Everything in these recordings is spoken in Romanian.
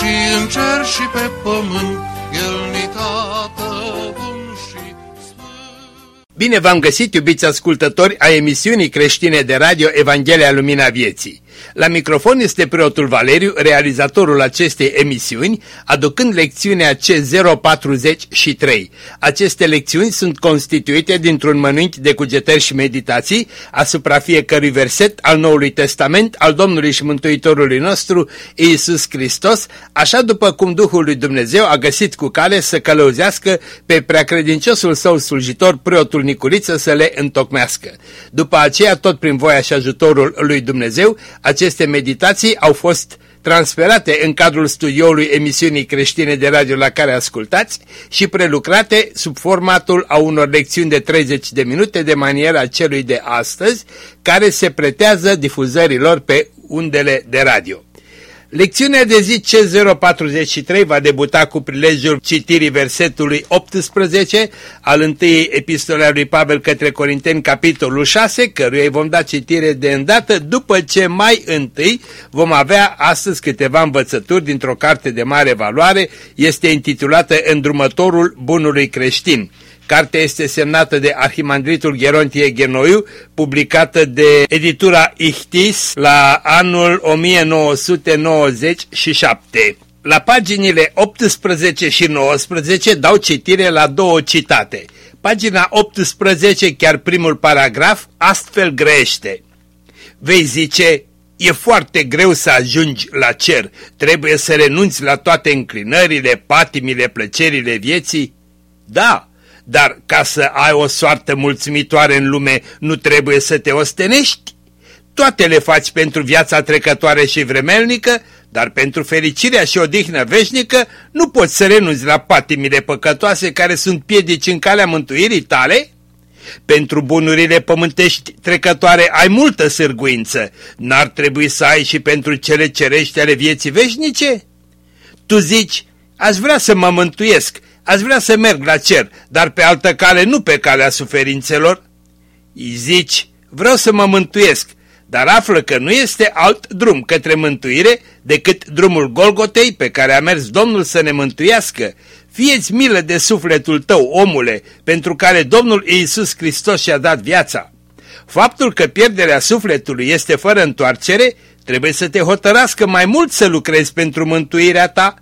și în cer și pe pământ, El ni tată bun și sfânt. Bine v-am găsit, iubiți ascultători, a emisiunii creștine de radio Evanghelia Lumina Vieții. La microfon este preotul Valeriu, realizatorul acestei emisiuni, aducând lecțiunea C043. Aceste lecțiuni sunt constituite dintr-un mănânchi de cugetări și meditații asupra fiecărui verset al Noului Testament al Domnului și Mântuitorului nostru, Iisus Hristos, așa după cum Duhul lui Dumnezeu a găsit cu cale să călăuzească pe preacredinciosul său slujitor, preotul Nicuriță, să le întocmească. După aceea, tot prin voia și ajutorul lui Dumnezeu, aceste meditații au fost transferate în cadrul studioului emisiunii creștine de radio la care ascultați și prelucrate sub formatul a unor lecțiuni de 30 de minute de maniera celui de astăzi, care se pretează difuzărilor pe undele de radio. Lecțiunea de zi C043 va debuta cu prilejul citirii versetului 18 al întâiei epistole a lui Pavel către Corinteni, capitolul 6, căruia îi vom da citire de îndată, după ce mai întâi vom avea astăzi câteva învățături dintr-o carte de mare valoare, este intitulată Îndrumătorul bunului creștin. Cartea este semnată de Arhimandritul Gerontie Genoiu, publicată de editura Ichtis la anul 1997. La paginile 18 și 19 dau citire la două citate. Pagina 18, chiar primul paragraf, astfel grește. Vei zice, e foarte greu să ajungi la cer, trebuie să renunți la toate înclinările, patimile, plăcerile vieții? Da, dar ca să ai o soartă mulțumitoare în lume, nu trebuie să te ostenești? Toate le faci pentru viața trecătoare și vremelnică, dar pentru fericirea și odihnă veșnică nu poți să renunți la patimile păcătoase care sunt piedici în calea mântuirii tale? Pentru bunurile pământești trecătoare ai multă sârguință, n-ar trebui să ai și pentru cele cerești ale vieții veșnice? Tu zici, aș vrea să mă mântuiesc, Aș vrea să merg la cer, dar pe altă cale, nu pe calea suferințelor. Îi zici, vreau să mă mântuiesc, dar află că nu este alt drum către mântuire decât drumul Golgotei pe care a mers Domnul să ne mântuiască. Fieți milă de sufletul tău, omule, pentru care Domnul Iisus Hristos și-a dat viața. Faptul că pierderea sufletului este fără întoarcere, trebuie să te hotărască mai mult să lucrezi pentru mântuirea ta,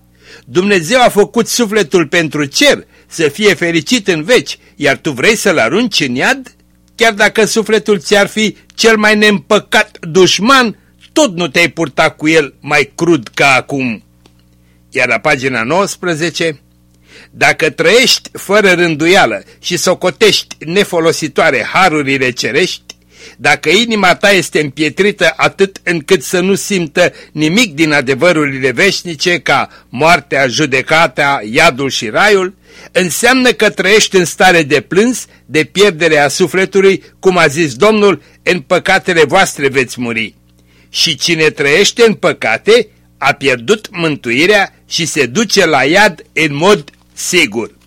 Dumnezeu a făcut sufletul pentru cer, să fie fericit în veci, iar tu vrei să-l arunci în iad? Chiar dacă sufletul ți-ar fi cel mai neîmpăcat dușman, tot nu te-ai purta cu el mai crud ca acum. Iar la pagina 19, dacă trăiești fără rânduială și socotești nefolositoare harurile cerești, dacă inima ta este împietrită atât încât să nu simtă nimic din adevărurile veșnice ca moartea, judecata, iadul și raiul, înseamnă că trăiești în stare de plâns, de pierdere a sufletului, cum a zis Domnul, în păcatele voastre veți muri. Și cine trăiește în păcate a pierdut mântuirea și se duce la iad în mod sigur.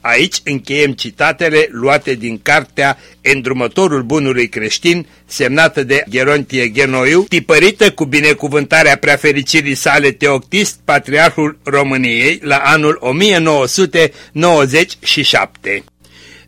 Aici încheiem citatele luate din cartea Îndrumătorul bunului creștin, semnată de Gerontie Genoiu, tipărită cu binecuvântarea preafericirii sale Teoctist, patriarhul României, la anul 1997.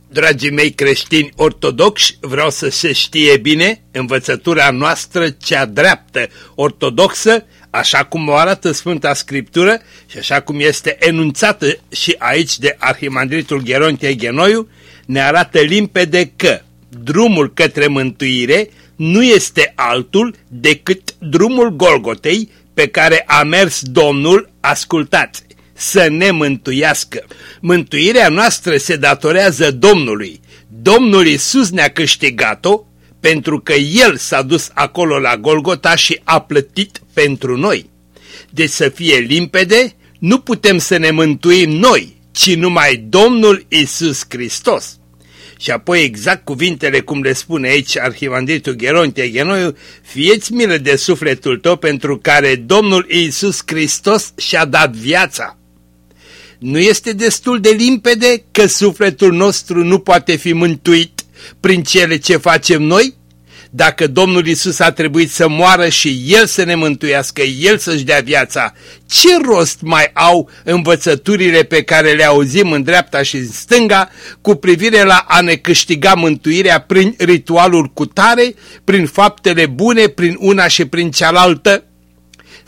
Dragii mei creștini ortodoxi, vreau să se știe bine învățătura noastră cea dreaptă, ortodoxă, așa cum o arată Sfânta Scriptură și așa cum este enunțată și aici de Arhimandritul Gerontie Genoiu, ne arată limpede că drumul către mântuire nu este altul decât drumul Golgotei pe care a mers Domnul, ascultați, să ne mântuiască. Mântuirea noastră se datorează Domnului. Domnul Iisus ne-a câștigat-o pentru că El s-a dus acolo la Golgota și a plătit pentru noi. Deci să fie limpede, Nu putem să ne mântuim noi, ci numai Domnul Isus Hristos. Și apoi exact cuvintele cum le spune aici Arhimandritul Geronte Genoiu, fieți milă de sufletul tău pentru care Domnul Iisus Hristos și-a dat viața. Nu este destul de limpede că sufletul nostru nu poate fi mântuit prin cele ce facem noi? Dacă Domnul Isus a trebuit să moară și El să ne mântuiască, El să-și dea viața, ce rost mai au învățăturile pe care le auzim în dreapta și în stânga cu privire la a ne câștiga mântuirea prin ritualul cutare, prin faptele bune, prin una și prin cealaltă?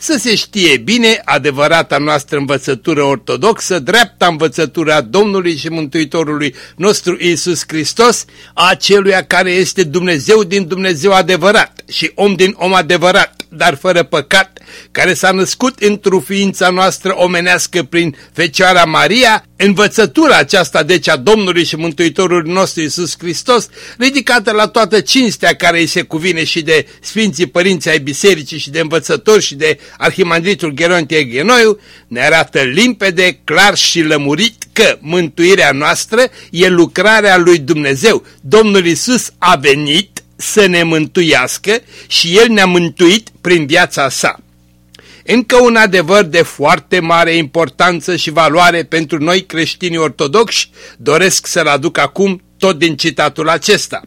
Să se știe bine adevărata noastră învățătură ortodoxă, dreapta învățătura Domnului și Mântuitorului nostru Iisus Hristos, a celuia care este Dumnezeu din Dumnezeu adevărat și om din om adevărat, dar fără păcat, care s-a născut într-o ființa noastră omenească prin Fecioara Maria, învățătura aceasta deci a Domnului și Mântuitorului nostru Iisus Hristos, ridicată la toată cinstea care îi se cuvine și de Sfinții Părinții ai Bisericii și de învățători și de Arhimandritul Gerontie Genoiu, ne arată limpede, clar și lămurit că mântuirea noastră e lucrarea lui Dumnezeu. Domnul Iisus a venit să ne mântuiască și El ne-a mântuit prin viața sa. Încă un adevăr de foarte mare importanță și valoare pentru noi creștini ortodoxi doresc să-l aduc acum tot din citatul acesta.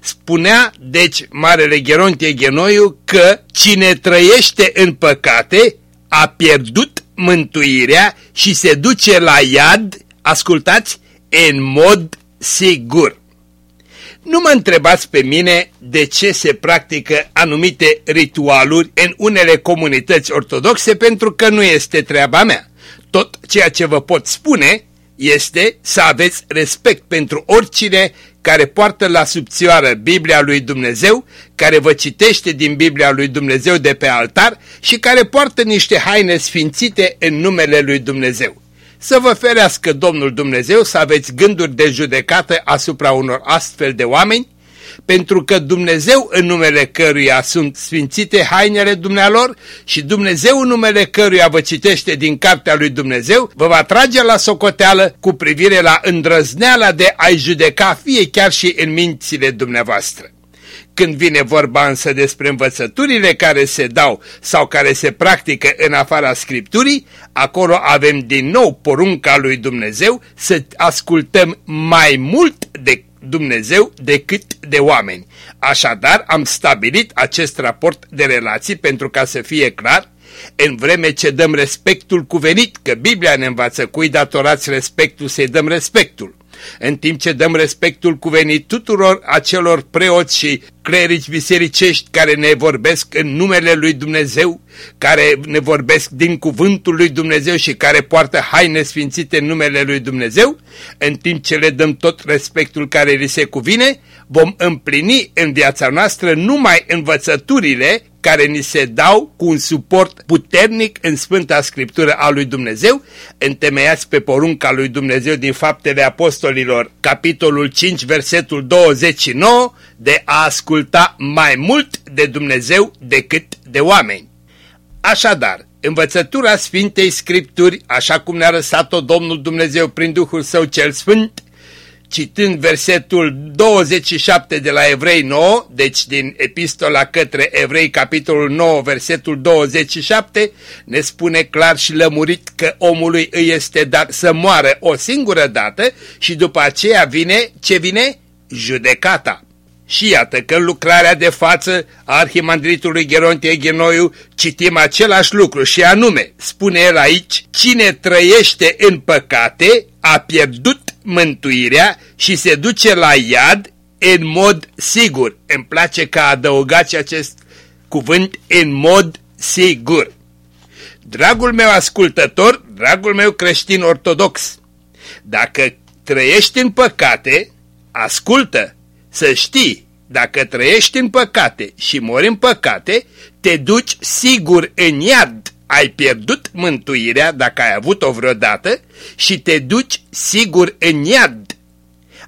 Spunea, deci, Marele Gerontie Genoiu că cine trăiește în păcate a pierdut mântuirea și se duce la iad, ascultați, în mod sigur. Nu mă întrebați pe mine de ce se practică anumite ritualuri în unele comunități ortodoxe pentru că nu este treaba mea. Tot ceea ce vă pot spune este să aveți respect pentru oricine care poartă la subțioară Biblia lui Dumnezeu, care vă citește din Biblia lui Dumnezeu de pe altar și care poartă niște haine sfințite în numele lui Dumnezeu. Să vă ferească Domnul Dumnezeu să aveți gânduri de judecată asupra unor astfel de oameni, pentru că Dumnezeu în numele căruia sunt sfințite hainele dumnealor și Dumnezeu în numele căruia vă citește din cartea lui Dumnezeu, vă va trage la socoteală cu privire la îndrăzneala de a-i judeca fie chiar și în mințile dumneavoastră. Când vine vorba însă despre învățăturile care se dau sau care se practică în afara Scripturii, acolo avem din nou porunca lui Dumnezeu să ascultăm mai mult de Dumnezeu decât de oameni. Așadar, am stabilit acest raport de relații pentru ca să fie clar, în vreme ce dăm respectul cuvenit, că Biblia ne învață cui datorați respectul să-i dăm respectul în timp ce dăm respectul cuvenit tuturor acelor preoți și clerici bisericești care ne vorbesc în numele lui Dumnezeu, care ne vorbesc din cuvântul lui Dumnezeu și care poartă haine sfințite în numele lui Dumnezeu, în timp ce le dăm tot respectul care li se cuvine, vom împlini în viața noastră numai învățăturile care ni se dau cu un suport puternic în Sfânta Scriptură a lui Dumnezeu, întemeiați pe porunca lui Dumnezeu din Faptele Apostolilor, capitolul 5, versetul 29, de a asculta mai mult de Dumnezeu decât de oameni. Așadar, învățătura Sfintei Scripturi, așa cum ne-a lăsat-o Domnul Dumnezeu prin Duhul Său cel Sfânt, citând versetul 27 de la Evrei 9, deci din epistola către Evrei, capitolul 9, versetul 27, ne spune clar și lămurit că omului îi este dat să moară o singură dată și după aceea vine, ce vine? Judecata. Și iată că în lucrarea de față a arhimandritului Gerontie Genoiu citim același lucru și anume, spune el aici, cine trăiește în păcate a pierdut mântuirea și se duce la iad în mod sigur. Îmi place că adăugați acest cuvânt în mod sigur. Dragul meu ascultător, dragul meu creștin ortodox, dacă trăiești în păcate, ascultă, să știi, dacă trăiești în păcate și mori în păcate, te duci sigur în iad ai pierdut mântuirea dacă ai avut-o vreodată și te duci sigur în iad.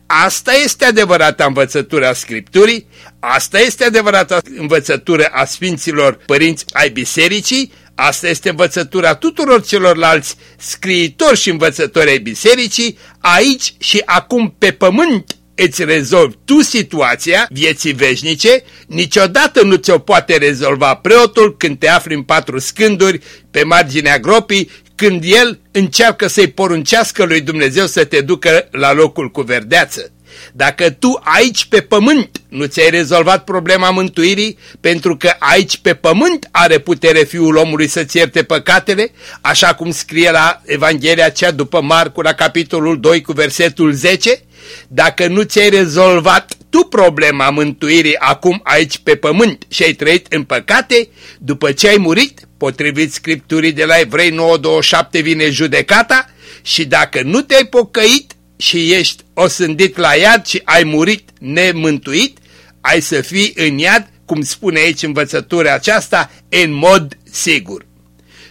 Asta este adevărata învățătură a Scripturii, asta este adevărata învățătură a Sfinților Părinți ai Bisericii, asta este învățătura tuturor celorlalți scriitori și învățători ai bisericii, aici și acum pe pământ îți rezolvi tu situația vieții veșnice, niciodată nu ți-o poate rezolva preotul când te afli în patru scânduri pe marginea gropii, când el încearcă să-i poruncească lui Dumnezeu să te ducă la locul cu verdeață. Dacă tu aici pe pământ nu ți-ai rezolvat problema mântuirii, pentru că aici pe pământ are putere Fiul omului să-ți ierte păcatele, așa cum scrie la Evanghelia cea după Marcu la capitolul 2 cu versetul 10, dacă nu ți-ai rezolvat tu problema mântuirii acum aici pe pământ și ai trăit în păcate, după ce ai murit, potrivit Scripturii de la Evrei 9.27 vine judecata și dacă nu te-ai pocăit și ești osândit la iad și ai murit nemântuit, ai să fii în iad, cum spune aici învățătura aceasta, în mod sigur.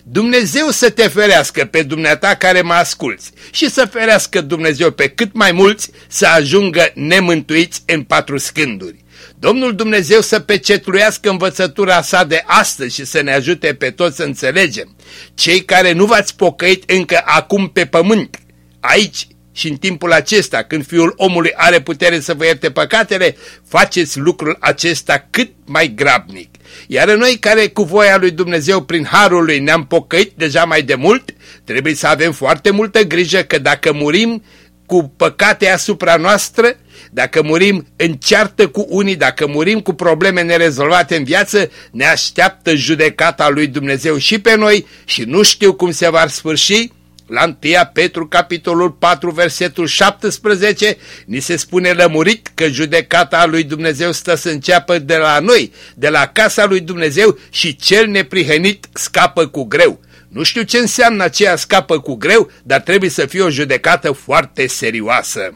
Dumnezeu să te ferească pe dumneata care mă asculți și să ferească Dumnezeu pe cât mai mulți să ajungă nemântuiți în patru scânduri. Domnul Dumnezeu să pecetluiască învățătura sa de astăzi și să ne ajute pe toți să înțelegem. Cei care nu v-ați pocăit încă acum pe pământ, aici și în timpul acesta, când Fiul omului are putere să vă ierte păcatele, faceți lucrul acesta cât mai grabnic. Iar noi care cu voia lui Dumnezeu prin harul lui ne-am pocăit deja mai de mult, trebuie să avem foarte multă grijă că dacă murim cu păcate asupra noastră, dacă murim în ceartă cu unii, dacă murim cu probleme nerezolvate în viață, ne așteaptă judecata lui Dumnezeu și pe noi și nu știu cum se va sfârși, la 1 Petru, capitolul 4, versetul 17, ni se spune lămurit că judecata lui Dumnezeu stă să înceapă de la noi, de la casa lui Dumnezeu și cel neprihănit scapă cu greu. Nu știu ce înseamnă aceea scapă cu greu, dar trebuie să fie o judecată foarte serioasă.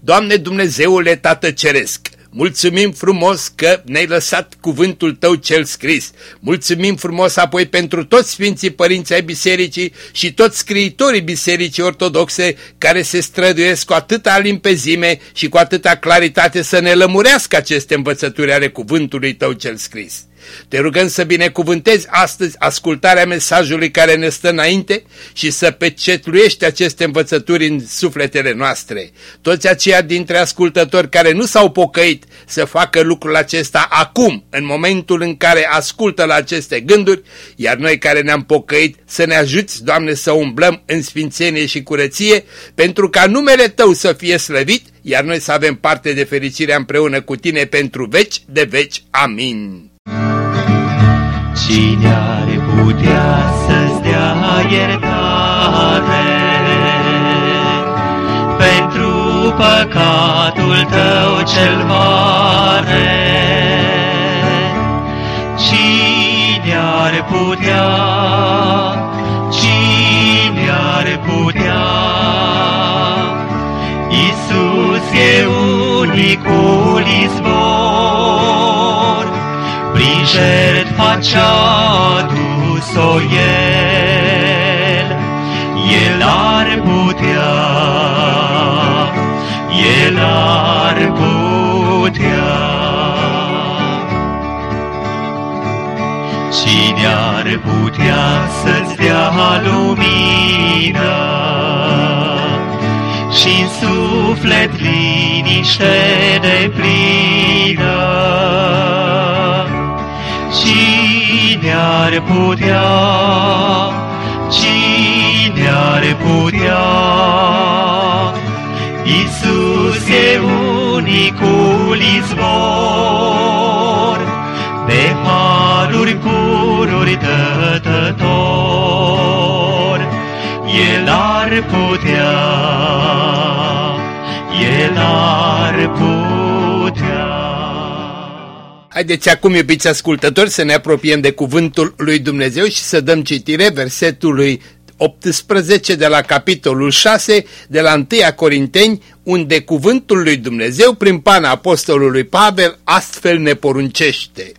Doamne Dumnezeule Tată Ceresc, Mulțumim frumos că ne-ai lăsat cuvântul tău cel scris. Mulțumim frumos apoi pentru toți Sfinții Părinți ai Bisericii și toți scriitorii Bisericii Ortodoxe care se străduiesc cu atâta limpezime și cu atâta claritate să ne lămurească aceste învățături ale cuvântului tău cel scris. Te rugăm să binecuvântezi astăzi ascultarea mesajului care ne stă înainte și să pecetluiești aceste învățături în sufletele noastre. Toți aceia dintre ascultători care nu s-au pocăit să facă lucrul acesta acum, în momentul în care ascultă la aceste gânduri, iar noi care ne-am pocăit să ne ajuți, Doamne, să umblăm în sfințenie și curăție, pentru ca numele Tău să fie slăvit, iar noi să avem parte de fericirea împreună cu Tine pentru veci de veci. Amin. Cine are putea să-ți dea iertare pentru păcatul tău cel mare? Cine are putea, cine are putea? Iisus e unicul izvor, prin jertfa ce-a dus-o El, El ar putea, El ar putea. Cine ar putea să-ți dea lumină și în suflet liniște de plină? Cine ar putea, cine ar putea? Iisus e unicul izvor, de haruri pururi dătător. El ar putea, El ar putea. Haideți acum, iubiți ascultători, să ne apropiem de cuvântul lui Dumnezeu și să dăm citire versetului 18 de la capitolul 6 de la 1 Corinteni, unde cuvântul lui Dumnezeu prin pana apostolului Pavel astfel ne poruncește.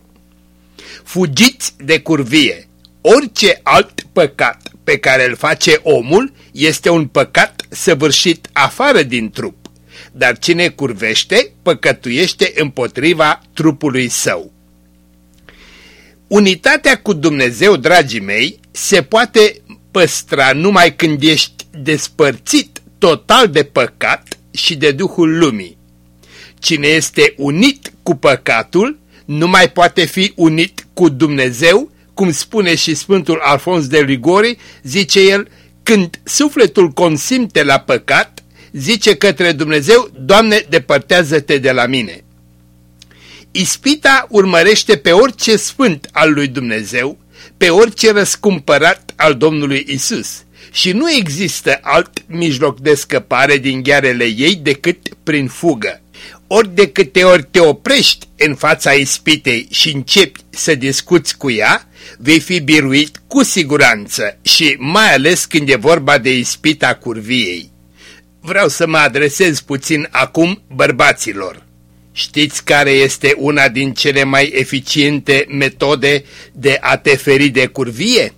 Fugiți de curvie! Orice alt păcat pe care îl face omul este un păcat săvârșit afară din trup, dar cine curvește, păcătuiește împotriva trupului său. Unitatea cu Dumnezeu, dragii mei, se poate păstra numai când ești despărțit total de păcat și de Duhul Lumii. Cine este unit cu păcatul, nu mai poate fi unit cu Dumnezeu, cum spune și Sfântul Alfons de Ligori, zice el, când sufletul consimte la păcat, zice către Dumnezeu, Doamne, depărtează-te de la mine. Ispita urmărește pe orice sfânt al lui Dumnezeu, pe orice răscumpărat al Domnului Isus și nu există alt mijloc de scăpare din ghearele ei decât prin fugă. Ori de câte ori te oprești în fața ispitei și începi să discuți cu ea, vei fi biruit cu siguranță și mai ales când e vorba de ispita curviei. Vreau să mă adresez puțin acum bărbaților. Știți care este una din cele mai eficiente metode de a te feri de curvie?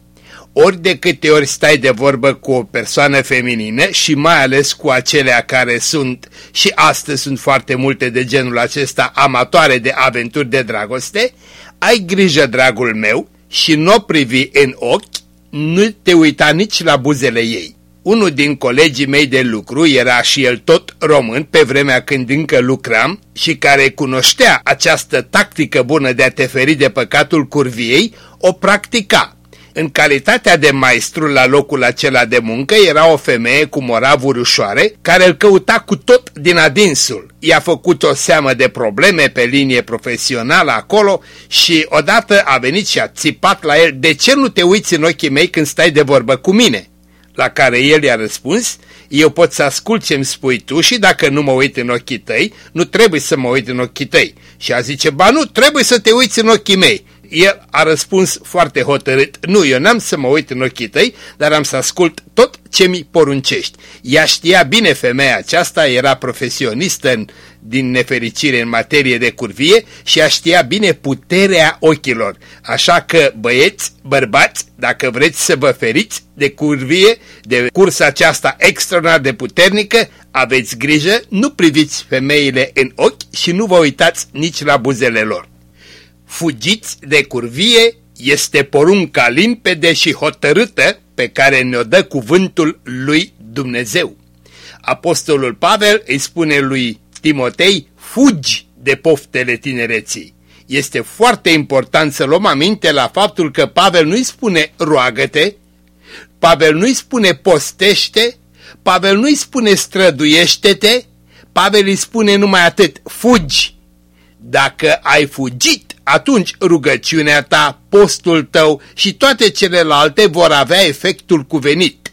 Ori de câte ori stai de vorbă cu o persoană feminină și mai ales cu acelea care sunt, și astăzi sunt foarte multe de genul acesta, amatoare de aventuri de dragoste, ai grijă, dragul meu, și nu o privi în ochi, nu te uita nici la buzele ei. Unul din colegii mei de lucru era și el tot român pe vremea când încă lucram și care cunoștea această tactică bună de a te feri de păcatul curviei, o practica. În calitatea de maestru la locul acela de muncă era o femeie cu moravuri ușoare care îl căuta cu tot din adinsul. I-a făcut o seamă de probleme pe linie profesională acolo și odată a venit și a țipat la el de ce nu te uiți în ochii mei când stai de vorbă cu mine? La care el i-a răspuns, eu pot să ascult ce-mi spui tu și dacă nu mă uit în ochii tăi, nu trebuie să mă uit în ochii tăi. Și a zice, ba nu, trebuie să te uiți în ochii mei. El a răspuns foarte hotărât, nu, eu n-am să mă uit în ochii tăi, dar am să ascult tot ce mi poruncești. Ea știa bine femeia aceasta, era profesionistă în, din nefericire în materie de curvie și ea știa bine puterea ochilor. Așa că băieți, bărbați, dacă vreți să vă feriți de curvie, de cursa aceasta extraordinar de puternică, aveți grijă, nu priviți femeile în ochi și nu vă uitați nici la buzele lor. Fugiți de curvie este porunca limpede și hotărâtă pe care ne-o dă cuvântul lui Dumnezeu. Apostolul Pavel îi spune lui Timotei, fugi de poftele tinereții. Este foarte important să luăm aminte la faptul că Pavel nu-i spune roagă-te, Pavel nu-i spune postește, Pavel nu-i spune străduiește-te, Pavel îi spune numai atât, fugi. Dacă ai fugit, atunci rugăciunea ta, postul tău și toate celelalte vor avea efectul cuvenit.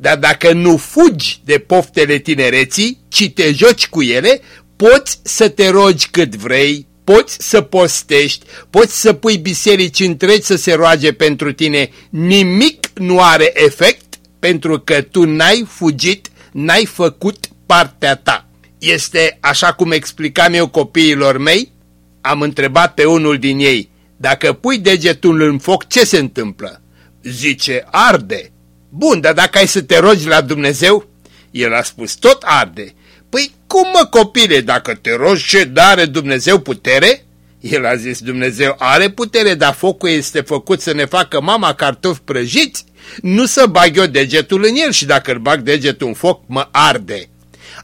Dar dacă nu fugi de poftele tinereții, ci te joci cu ele, poți să te rogi cât vrei, poți să postești, poți să pui biserici întregi să se roage pentru tine, nimic nu are efect pentru că tu n-ai fugit, n-ai făcut partea ta. Este așa cum explicam eu copiilor mei, am întrebat pe unul din ei, dacă pui degetul în foc, ce se întâmplă? Zice, arde. Bun, dar dacă ai să te rogi la Dumnezeu? El a spus, tot arde. Păi cum mă copile, dacă te rogi ce dare Dumnezeu putere? El a zis, Dumnezeu are putere, dar focul este făcut să ne facă mama cartofi prăjiți, nu să bag eu degetul în el și dacă îl bag degetul în foc, mă arde.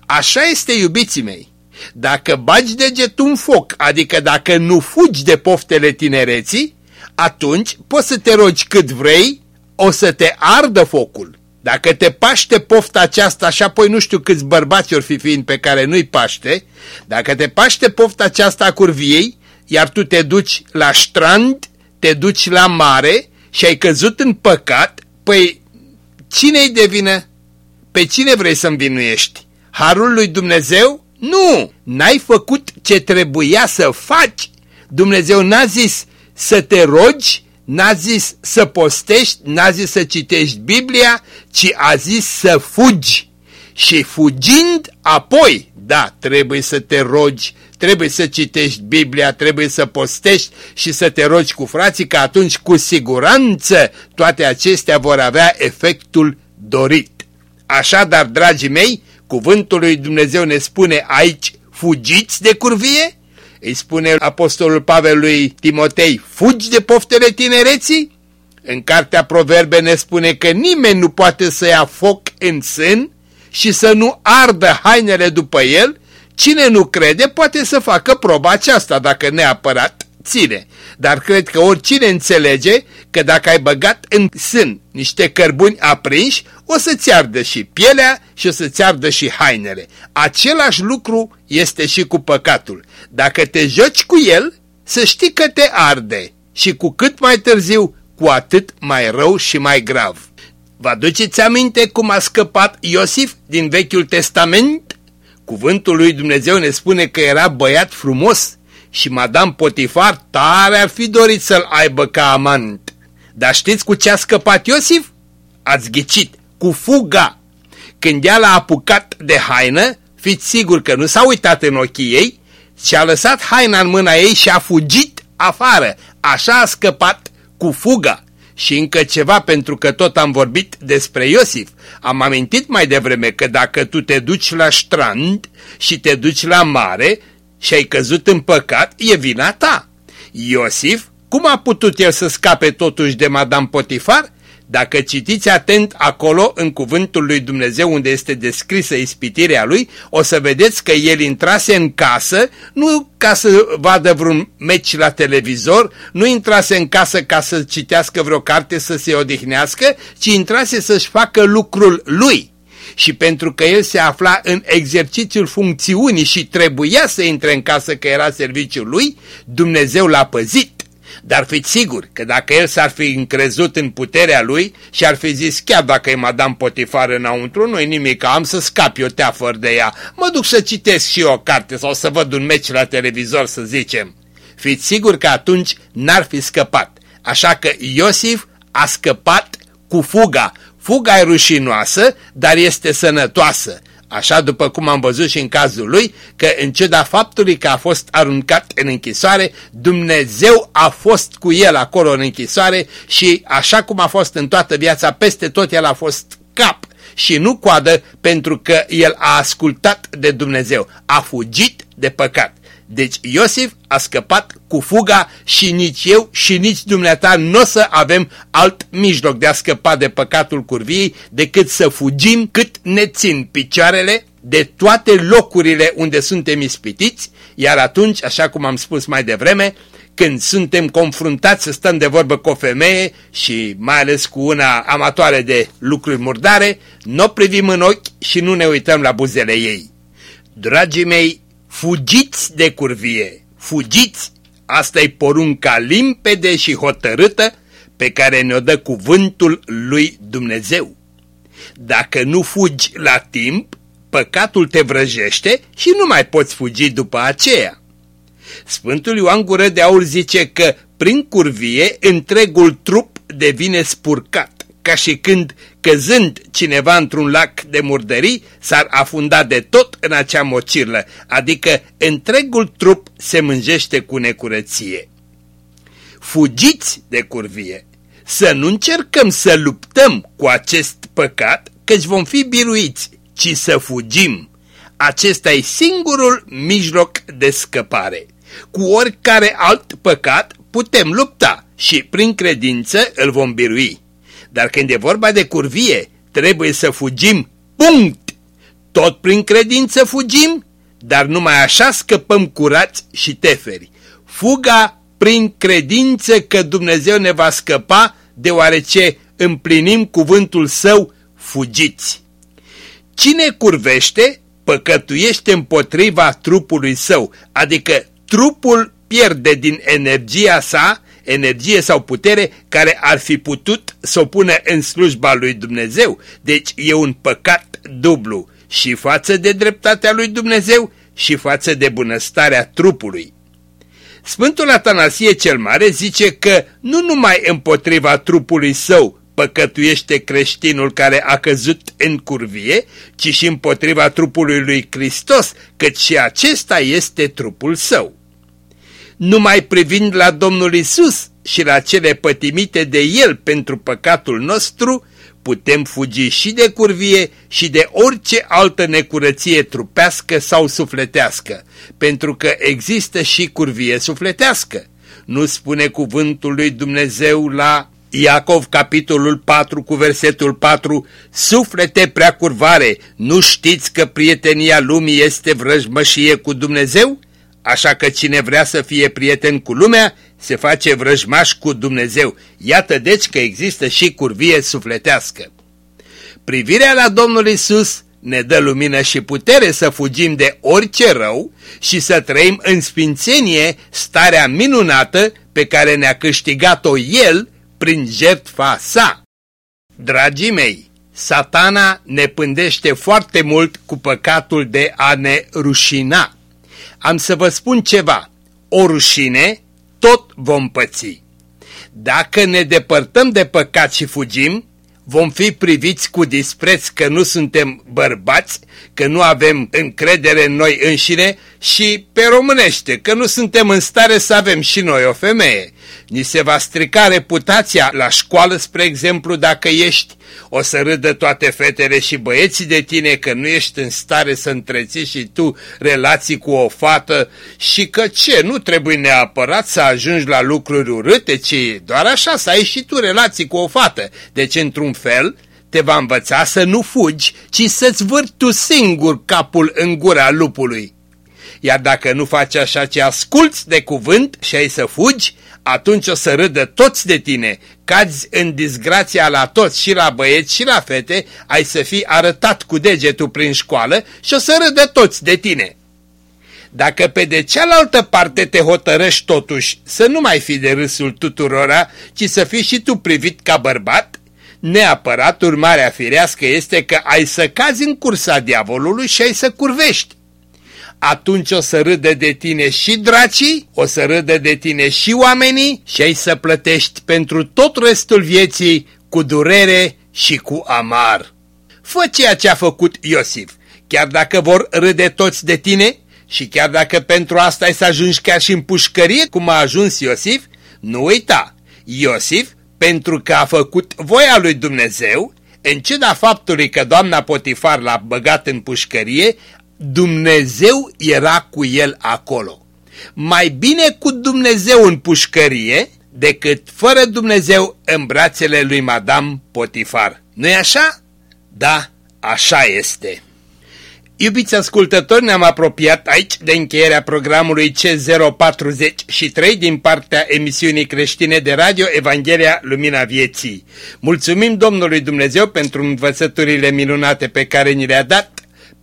Așa este, iubiții mei. Dacă bagi degetul în foc, adică dacă nu fugi de poftele tinereții, atunci poți să te rogi cât vrei, o să te ardă focul. Dacă te paște pofta aceasta și apoi nu știu câți bărbați or fi fiind pe care nu-i paște, dacă te paște pofta aceasta a curviei, iar tu te duci la strand, te duci la mare și ai căzut în păcat, păi cine-i de vină? Pe cine vrei să învinuiești? Harul lui Dumnezeu? Nu! N-ai făcut ce trebuia să faci. Dumnezeu n-a zis să te rogi, n-a zis să postești, n-a zis să citești Biblia, ci a zis să fugi. Și fugind apoi, da, trebuie să te rogi, trebuie să citești Biblia, trebuie să postești și să te rogi cu frații, că atunci cu siguranță toate acestea vor avea efectul dorit. Așadar, dragii mei, cuvântul lui Dumnezeu ne spune aici, fugiți de curvie, Îi spune apostolul Pavel lui Timotei, fugi de poftele tinereții? În cartea Proverbe ne spune că nimeni nu poate să ia foc în sân și să nu ardă hainele după el, cine nu crede poate să facă proba aceasta dacă neapărat ține. Dar cred că oricine înțelege că dacă ai băgat în sân niște cărbuni aprinși, o să-ți ardă și pielea și o să-ți ardă și hainele. Același lucru este și cu păcatul. Dacă te joci cu el, să știi că te arde și cu cât mai târziu, cu atât mai rău și mai grav. Vă aduceți aminte cum a scăpat Iosif din Vechiul Testament? Cuvântul lui Dumnezeu ne spune că era băiat frumos și Madame Potifar tare ar fi dorit să-l aibă ca amant. Dar știți cu ce a scăpat Iosif? Ați ghicit, cu fuga. Când ea l-a apucat de haină, fiți sigur că nu s-a uitat în ochii ei și a lăsat haina în mâna ei și a fugit afară. Așa a scăpat cu fuga. Și încă ceva pentru că tot am vorbit despre Iosif. Am amintit mai devreme că dacă tu te duci la strand și te duci la mare și ai căzut în păcat, e vina ta. Iosif, cum a putut el să scape totuși de Madame Potifar? Dacă citiți atent acolo în cuvântul lui Dumnezeu unde este descrisă ispitirea lui, o să vedeți că el intrase în casă, nu ca să vadă vreun meci la televizor, nu intrase în casă ca să citească vreo carte să se odihnească, ci intrase să-și facă lucrul lui. Și pentru că el se afla în exercițiul funcțiunii și trebuia să intre în casă că era serviciul lui, Dumnezeu l-a păzit dar fiți sigur că dacă el s-ar fi încrezut în puterea lui și ar fi zis chiar dacă e Madame Potifar înăuntru, nu-i nimic, am să scap eu teafăr de ea, mă duc să citesc și eu o carte sau să văd un meci la televizor să zicem. Fiți sigur că atunci n-ar fi scăpat. Așa că Iosif a scăpat cu fuga. Fuga e rușinoasă, dar este sănătoasă. Așa după cum am văzut și în cazul lui, că în ciuda faptului că a fost aruncat în închisoare, Dumnezeu a fost cu el acolo în închisoare și așa cum a fost în toată viața, peste tot el a fost cap și nu coadă pentru că el a ascultat de Dumnezeu, a fugit de păcat. Deci Iosif a scăpat cu fuga și nici eu și nici dumneata nu o să avem alt mijloc de a scăpa de păcatul curviei decât să fugim cât ne țin picioarele de toate locurile unde suntem ispitiți, iar atunci, așa cum am spus mai devreme, când suntem confruntați să stăm de vorbă cu o femeie și mai ales cu una amatoare de lucruri murdare, nu o privim în ochi și nu ne uităm la buzele ei. Dragii mei, Fugiți de curvie, fugiți! Asta e porunca limpede și hotărâtă pe care ne-o dă cuvântul lui Dumnezeu. Dacă nu fugi la timp, păcatul te vrăjește și nu mai poți fugi după aceea. Sfântul Ioan Gură de Aur zice că prin curvie întregul trup devine spurcat ca și când, căzând cineva într-un lac de murdării, s-ar afunda de tot în acea mocirlă, adică întregul trup se mânjește cu necurăție. Fugiți de curvie! Să nu încercăm să luptăm cu acest păcat, căci vom fi biruiți, ci să fugim. Acesta e singurul mijloc de scăpare. Cu oricare alt păcat putem lupta și prin credință îl vom birui. Dar când e vorba de curvie, trebuie să fugim, punct! Tot prin credință fugim, dar numai așa scăpăm curați și teferi. Fuga prin credință că Dumnezeu ne va scăpa, deoarece împlinim cuvântul său, fugiți. Cine curvește, păcătuiește împotriva trupului său, adică trupul pierde din energia sa energie sau putere care ar fi putut să o pună în slujba lui Dumnezeu. Deci e un păcat dublu și față de dreptatea lui Dumnezeu și față de bunăstarea trupului. Sfântul Atanasie cel Mare zice că nu numai împotriva trupului său păcătuiește creștinul care a căzut în curvie, ci și împotriva trupului lui Hristos, căci și acesta este trupul său numai privind la Domnul Isus și la cele pătimite de El pentru păcatul nostru, putem fugi și de curvie și de orice altă necurăție trupească sau sufletească, pentru că există și curvie sufletească. Nu spune cuvântul lui Dumnezeu la Iacov, capitolul 4, cu versetul 4, Suflete prea curvare, nu știți că prietenia lumii este vrăjmășie cu Dumnezeu? Așa că cine vrea să fie prieten cu lumea, se face vrăjmaș cu Dumnezeu. Iată deci că există și curvie sufletească. Privirea la Domnul Isus ne dă lumină și putere să fugim de orice rău și să trăim în sfințenie starea minunată pe care ne-a câștigat-o El prin jertfa sa. Dragii mei, satana ne pândește foarte mult cu păcatul de a ne rușina. Am să vă spun ceva, o rușine tot vom păți. Dacă ne depărtăm de păcat și fugim, vom fi priviți cu dispreț că nu suntem bărbați, că nu avem încredere în noi înșine și pe românește, că nu suntem în stare să avem și noi o femeie. Ni se va strica reputația la școală, spre exemplu, dacă ești, o să râdă toate fetele și băieții de tine că nu ești în stare să întreții și tu relații cu o fată și că ce, nu trebuie neapărat să ajungi la lucruri urâte, ci doar așa să ai și tu relații cu o fată. Deci, într-un fel, te va învăța să nu fugi, ci să-ți vârti tu singur capul în gura lupului. Iar dacă nu faci așa ce asculți de cuvânt și ai să fugi, atunci o să râdă toți de tine, cazi în disgrația la toți, și la băieți și la fete, ai să fii arătat cu degetul prin școală și o să râdă toți de tine. Dacă pe de cealaltă parte te hotărăști totuși să nu mai fi de râsul tuturora, ci să fii și tu privit ca bărbat, neapărat urmarea firească este că ai să cazi în cursa diavolului și ai să curvești atunci o să râdă de tine și dracii, o să râdă de tine și oamenii și ai să plătești pentru tot restul vieții cu durere și cu amar. Fă ceea ce a făcut Iosif, chiar dacă vor râde toți de tine și chiar dacă pentru asta ai să ajungi chiar și în pușcărie cum a ajuns Iosif, nu uita, Iosif, pentru că a făcut voia lui Dumnezeu, în ciuda faptului că doamna Potifar l-a băgat în pușcărie, Dumnezeu era cu el acolo. Mai bine cu Dumnezeu în pușcărie decât fără Dumnezeu în brațele lui Madame Potifar. Nu-i așa? Da, așa este. Iubiți ascultători, ne-am apropiat aici de încheierea programului C043 din partea emisiunii creștine de radio Evanghelia Lumina Vieții. Mulțumim Domnului Dumnezeu pentru învățăturile minunate pe care ni le-a dat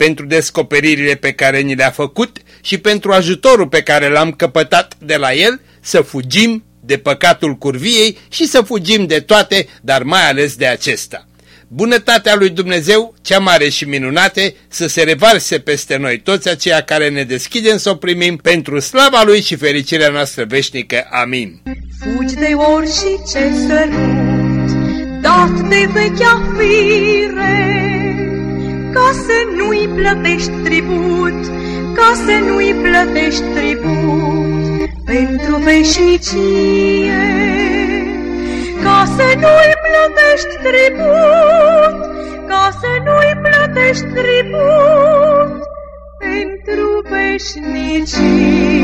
pentru descoperirile pe care ni le-a făcut și pentru ajutorul pe care l-am căpătat de la el să fugim de păcatul curviei și să fugim de toate, dar mai ales de acesta. Bunătatea lui Dumnezeu, cea mare și minunate, să se revarse peste noi toți aceia care ne deschidem să o primim pentru slava Lui și fericirea noastră veșnică. Amin. Fugi de orice sărut, dat de vechea fire, ca să nu-i plătești tribut, ca să nu-i plătești tribut pentru veșnicie. Ca să nu-i plătești tribut, ca să nu-i plătești tribut pentru veșnicie.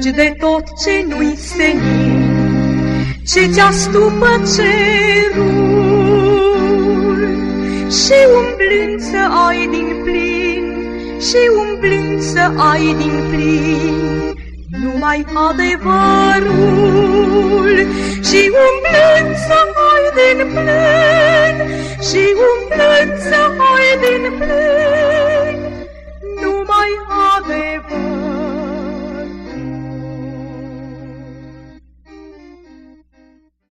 Fugi de tot ce nu-i senin, ce ți-a stupă cerul. Și umblând să ai din plin, și umblând să ai din plin, numai adevărul. Și umblând să ai din plin, și umblând să ai din plin,